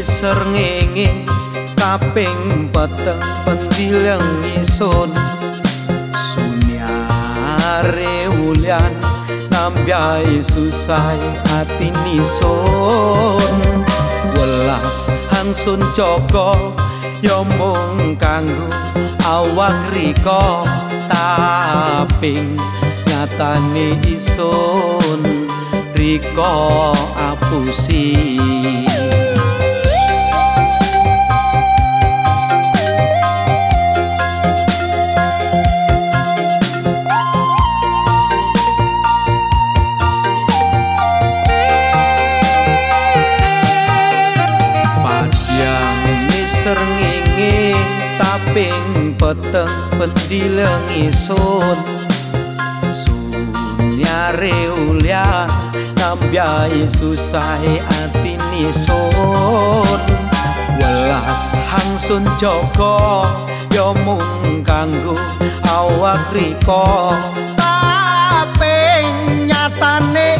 ngiser ngenge kaping peteng pendileng isun sunyare ulian nambyai susai hati nisun. Welas hansun joko yo mung kanggo awak riko taping nyatane isun riko apusi taping peteng pendileng isun sunyare ulian nambyai susai ati nisun welas hangsun joko yo mung kanggo awak riko. Taping nyatane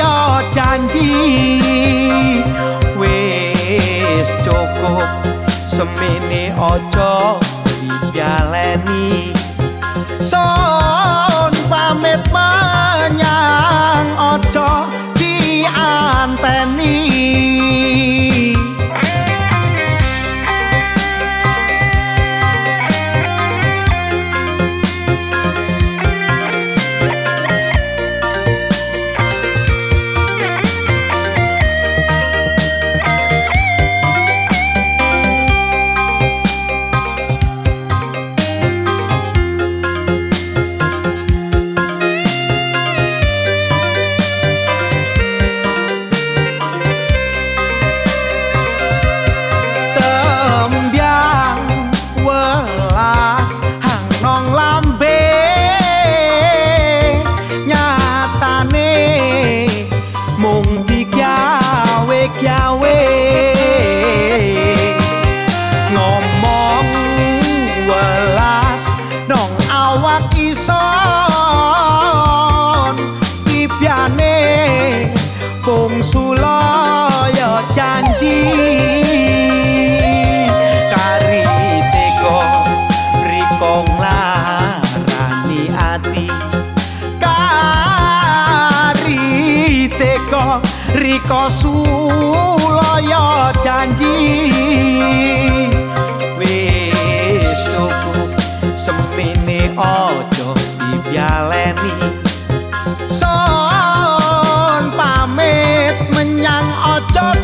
sulaya janji wis cukup. Semene aja dijaleni. Son pamit menyang aja dianteni Ngendika sulaya janji wis cukup semene aja dibyaleni son pamit menyang aja